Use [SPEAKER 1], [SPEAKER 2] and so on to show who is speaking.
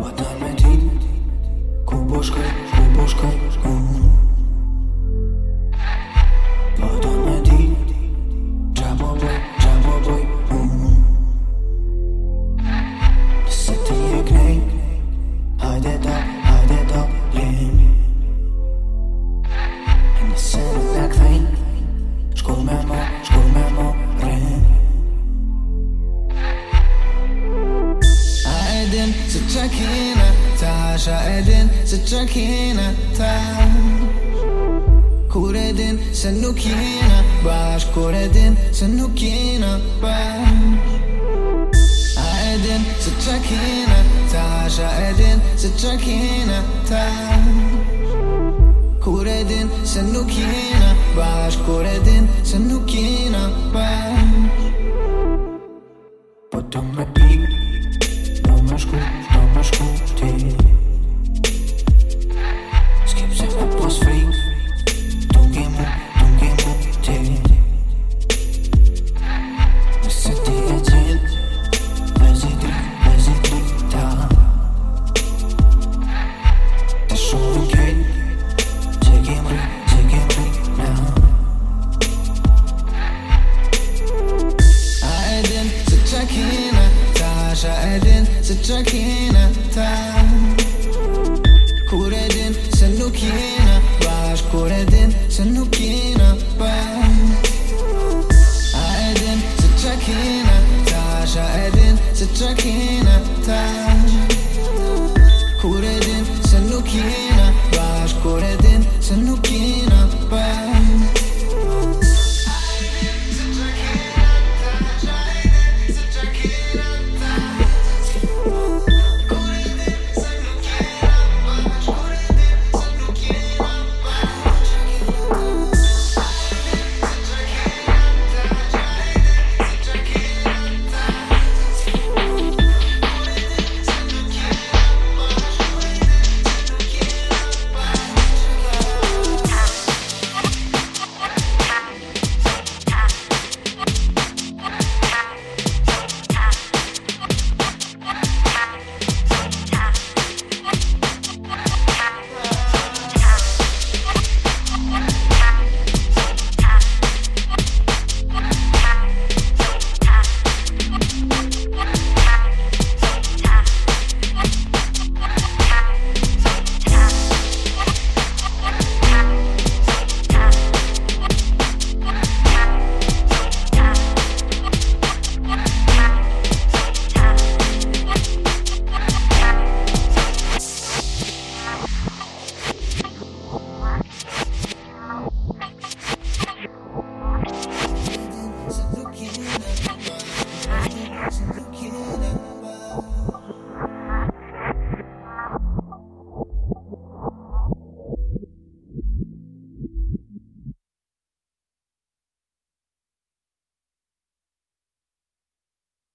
[SPEAKER 1] Vatan ve din Kuboşka, kuboşka, kuboşka Kuredin sıçrakina taş Kuredin senukina baş. Kuredin senukina baş. Aedin sıçrakina taş Aedin sıçrakina taş Kuredin senukina baş. Kuredin senukina baş. you.